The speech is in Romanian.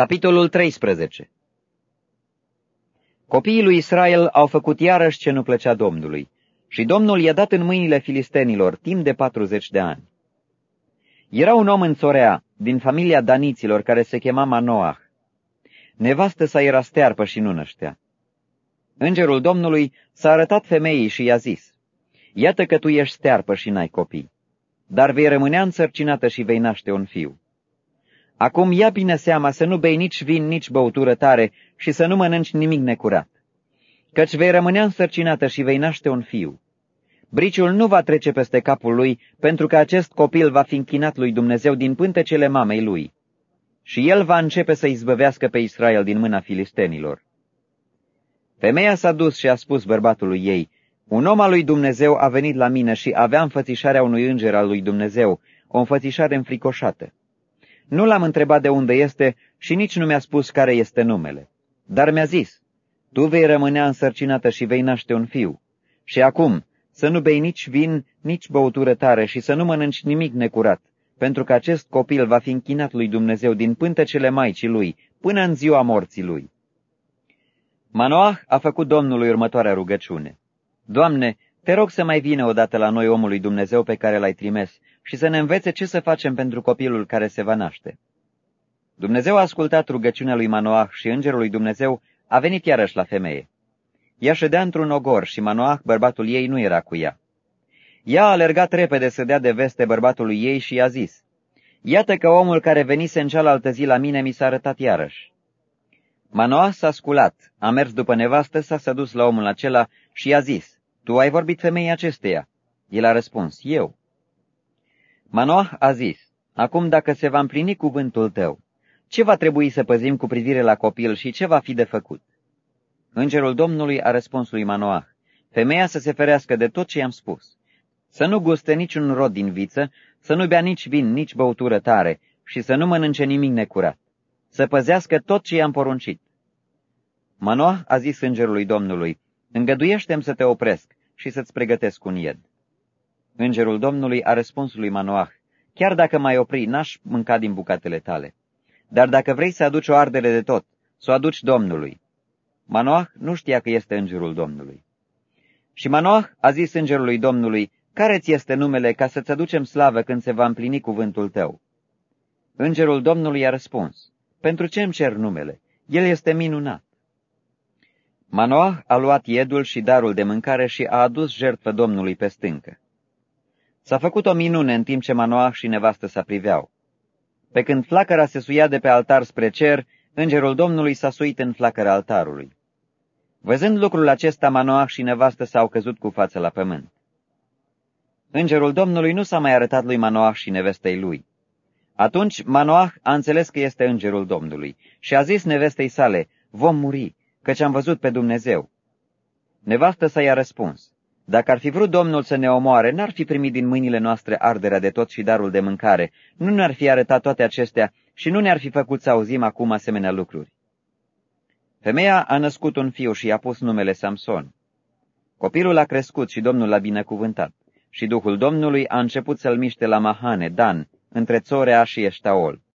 Capitolul 13 Copiii lui Israel au făcut iarăși ce nu plăcea Domnului, și Domnul i-a dat în mâinile filistenilor timp de 40 de ani. Era un om în Țorea, din familia Daniților, care se chema Manoah. Nevastă sa era stearpă și nu năștea. Îngerul Domnului s-a arătat femeii și i-a zis, Iată că tu ești stearpă și n-ai copii, dar vei rămânea însărcinată și vei naște un fiu. Acum ia bine seama să nu bei nici vin, nici băutură tare și să nu mănânci nimic necurat. Căci vei rămânea însărcinată și vei naște un fiu. Briciul nu va trece peste capul lui, pentru că acest copil va fi închinat lui Dumnezeu din pântecele mamei lui. Și el va începe să izbăvească pe Israel din mâna filistenilor. Femeia s-a dus și a spus bărbatului ei, Un om al lui Dumnezeu a venit la mine și avea înfățișarea unui înger al lui Dumnezeu, o înfățișare înfricoșată. Nu l-am întrebat de unde este și nici nu mi-a spus care este numele. Dar mi-a zis, tu vei rămânea însărcinată și vei naște un fiu. Și acum, să nu bei nici vin, nici băutură tare și să nu mănânci nimic necurat, pentru că acest copil va fi închinat lui Dumnezeu din pântecele Maicii lui, până în ziua morții lui. Manoah a făcut Domnului următoarea rugăciune. Doamne, te rog să mai vină odată la noi omul lui Dumnezeu pe care l-ai trimis și să ne învețe ce să facem pentru copilul care se va naște. Dumnezeu a ascultat rugăciunea lui Manoah și îngerul lui Dumnezeu a venit iarăși la femeie. Ea ședea într-un ogor și Manoah, bărbatul ei, nu era cu ea. Ea a alergat repede să dea de veste bărbatului ei și i-a zis, Iată că omul care venise în cealaltă zi la mine mi s-a arătat iarăși. Manoah s-a sculat, a mers după nevastă, s-a dus la omul acela și i-a zis, Tu ai vorbit femeii acesteia? El a răspuns, Eu. Manoah a zis, Acum dacă se va împlini cuvântul tău, ce va trebui să păzim cu privire la copil și ce va fi de făcut? Îngerul Domnului a răspuns lui Manoah, Femeia să se ferească de tot ce i-am spus, să nu guste niciun rod din viță, să nu bea nici vin, nici băutură tare și să nu mănânce nimic necurat, să păzească tot ce i-am poruncit. Manoah a zis îngerului Domnului, Îngăduiește-mi să te opresc și să-ți pregătesc un ied. Îngerul Domnului a răspuns lui Manoah, Chiar dacă mai opri, n-aș mânca din bucatele tale. Dar dacă vrei să aduci o ardere de tot, să o aduci Domnului. Manoah nu știa că este îngerul Domnului. Și Manoah a zis îngerului Domnului, care ți este numele ca să-ți aducem slavă când se va împlini cuvântul tău? Îngerul Domnului a răspuns, pentru ce îmi cer numele? El este minunat. Manoah a luat iedul și darul de mâncare și a adus jertfă Domnului pe stâncă. S-a făcut o minune în timp ce Manoah și nevastă sa priveau. Pe când flacăra se suia de pe altar spre cer, îngerul Domnului s-a suit în flacăra altarului. Văzând lucrul acesta, Manoah și nevastă s-au căzut cu față la pământ. Îngerul Domnului nu s-a mai arătat lui Manoah și nevestei lui. Atunci Manoah a înțeles că este îngerul Domnului și a zis nevestei sale, vom muri, căci am văzut pe Dumnezeu. Nevastă sa i-a răspuns, dacă ar fi vrut Domnul să ne omoare, n-ar fi primit din mâinile noastre arderea de tot și darul de mâncare, nu ne-ar fi arătat toate acestea și nu ne-ar fi făcut să auzim acum asemenea lucruri. Femeia a născut un fiu și i-a pus numele Samson. Copilul a crescut și Domnul l-a binecuvântat și Duhul Domnului a început să-l miște la Mahane, Dan, între Țorea și Eștaol.